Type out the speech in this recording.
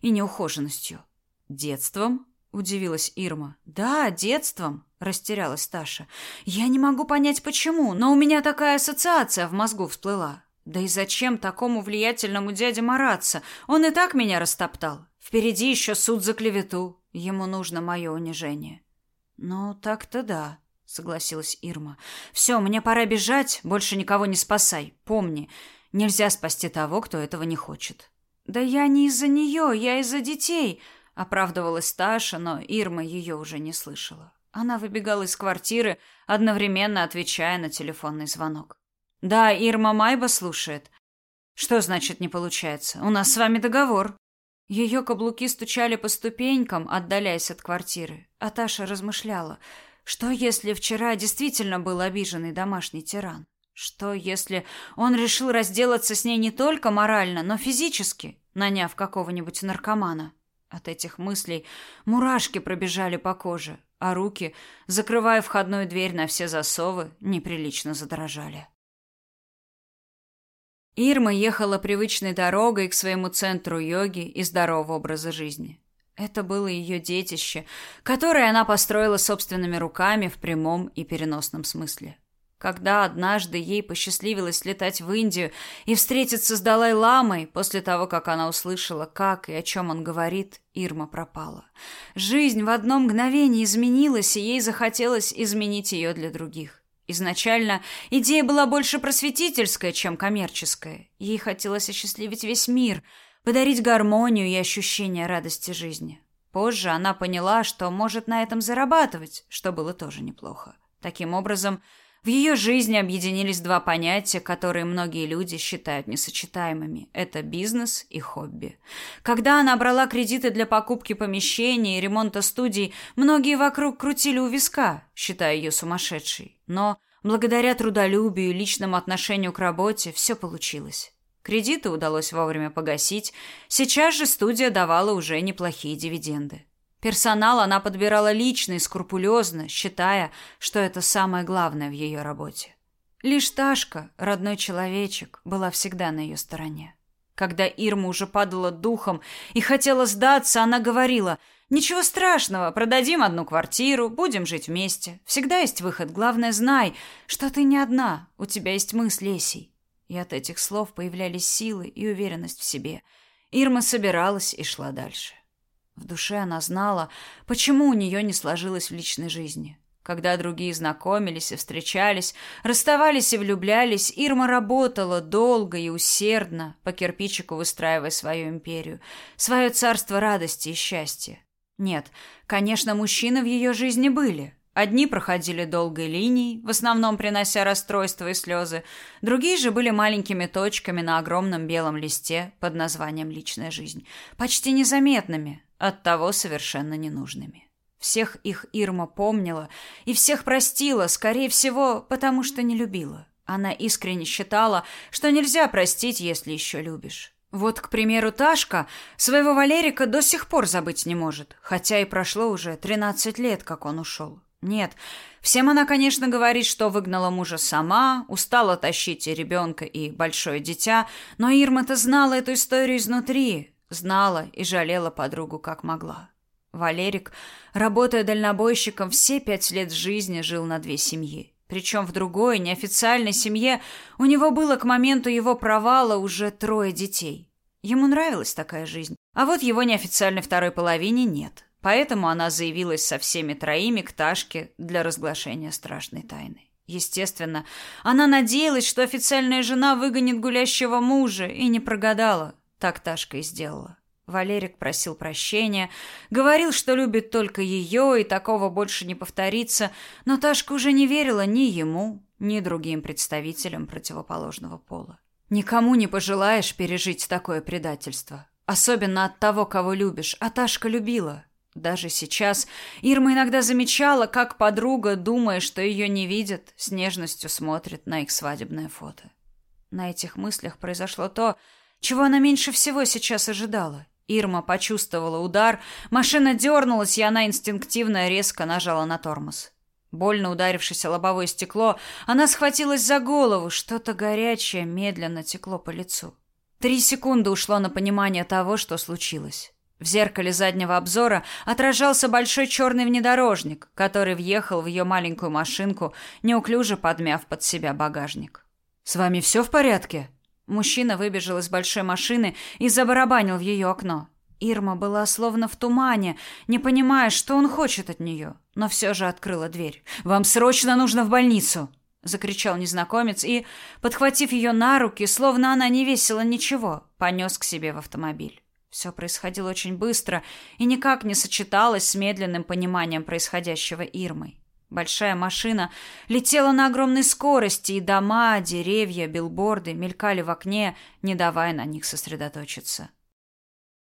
и неухоженностью. Детством? удивилась Ирма. Да, детством, растерялась Таша. Я не могу понять почему, но у меня такая ассоциация в мозгу всплыла. Да и зачем такому влиятельному дяде мараться? Он и так меня растоптал. Впереди еще суд за клевету. Ему нужно мое унижение. Ну, так-то да, согласилась Ирма. Все, мне пора бежать, больше никого не спасай. Помни, нельзя спасти того, кто этого не хочет. Да я не из-за нее, я из-за детей, оправдывалась Таша, но Ирма ее уже не слышала. Она выбегала из квартиры, одновременно отвечая на телефонный звонок. Да, Ирма Майба слушает. Что значит не получается? У нас с вами договор. Ее каблуки стучали по ступенькам, отдаляясь от квартиры. А Таша размышляла, что если вчера действительно был обиженный домашний тиран? Что если он решил разделаться с ней не только морально, но физически, наняв какого-нибудь наркомана? От этих мыслей мурашки пробежали по коже, а руки, закрывая входную дверь на все засовы, неприлично задрожали. Ирма ехала привычной дорогой к своему центру йоги и здорового образа жизни. Это было ее детище, которое она построила собственными руками в прямом и переносном смысле. Когда однажды ей посчастливилось летать в Индию и встретиться с Далай-ламой, после того, как она услышала, как и о чем он говорит, Ирма пропала. Жизнь в одно мгновение изменилась, и ей захотелось изменить ее для других. Изначально идея была больше просветительская, чем коммерческая. Ей хотелось осчастливить весь мир, подарить гармонию и ощущение радости жизни. Позже она поняла, что может на этом зарабатывать, что было тоже неплохо. Таким образом, в ее жизни объединились два понятия, которые многие люди считают несочетаемыми. Это бизнес и хобби. Когда она брала кредиты для покупки помещений и ремонта студий, многие вокруг крутили у виска, считая ее сумасшедшей. Но благодаря трудолюбию и личному отношению к работе все получилось. Кредиты удалось вовремя погасить. Сейчас же студия давала уже неплохие дивиденды. Персонал она подбирала лично и скрупулезно, считая, что это самое главное в ее работе. Лишь Ташка, родной человечек, была всегда на ее стороне. Когда Ирма уже падала духом и хотела сдаться, она говорила: "Ничего страшного, продадим одну квартиру, будем жить вместе. Всегда есть выход. Главное, знай, что ты не одна. У тебя есть мы с Лесей". И от этих слов появлялись силы и уверенность в себе. Ирма собиралась и шла дальше. В душе она знала, почему у нее не сложилось в личной жизни. Когда другие знакомились и встречались, расставались и влюблялись, Ирма работала долго и усердно, по кирпичику выстраивая свою империю, свое царство радости и счастья. Нет, конечно, мужчины в ее жизни были. Одни проходили долгой линией, в основном принося расстройства и слезы, другие же были маленькими точками на огромном белом листе под названием «Личная жизнь», почти незаметными, оттого совершенно ненужными. Всех их Ирма помнила и всех простила, скорее всего, потому что не любила. Она искренне считала, что нельзя простить, если еще любишь. Вот, к примеру, Ташка своего Валерика до сих пор забыть не может, хотя и прошло уже тринадцать лет, как он ушел. Нет, всем она, конечно, говорит, что выгнала мужа сама, устала тащить и ребенка, и большое дитя, но Ирма-то знала эту историю изнутри, знала и жалела подругу как могла. Валерик, работая дальнобойщиком, все пять лет жизни жил на две семьи. Причем в другой, неофициальной семье у него было к моменту его провала уже трое детей. Ему нравилась такая жизнь. А вот его неофициальной второй половине нет. Поэтому она заявилась со всеми троими к Ташке для разглашения страшной тайны. Естественно, она надеялась, что официальная жена выгонит гулящего мужа, и не прогадала. Так Ташка и сделала. Валерик просил прощения, говорил, что любит только ее и такого больше не повторится, но Ташка уже не верила ни ему, ни другим представителям противоположного пола. Никому не пожелаешь пережить такое предательство, особенно от того, кого любишь, а Ташка любила. Даже сейчас Ирма иногда замечала, как подруга, думая, что ее не видят, с нежностью смотрит на их свадебное фото. На этих мыслях произошло то, чего она меньше всего сейчас ожидала. Ирма почувствовала удар, машина дернулась, и она инстинктивно резко нажала на тормоз. Больно ударившись о лобовое стекло, она схватилась за голову, что-то горячее медленно текло по лицу. Три секунды ушло на понимание того, что случилось. В зеркале заднего обзора отражался большой черный внедорожник, который въехал в ее маленькую машинку, неуклюже подмяв под себя багажник. «С вами все в порядке?» Мужчина выбежал из большой машины и забарабанил в ее окно. Ирма была словно в тумане, не понимая, что он хочет от нее, но все же открыла дверь. «Вам срочно нужно в больницу!» — закричал незнакомец и, подхватив ее на руки, словно она не весила ничего, понес к себе в автомобиль. Все происходило очень быстро и никак не сочеталось с медленным пониманием происходящего Ирмой. Большая машина летела на огромной скорости, и дома, деревья, билборды мелькали в окне, не давая на них сосредоточиться.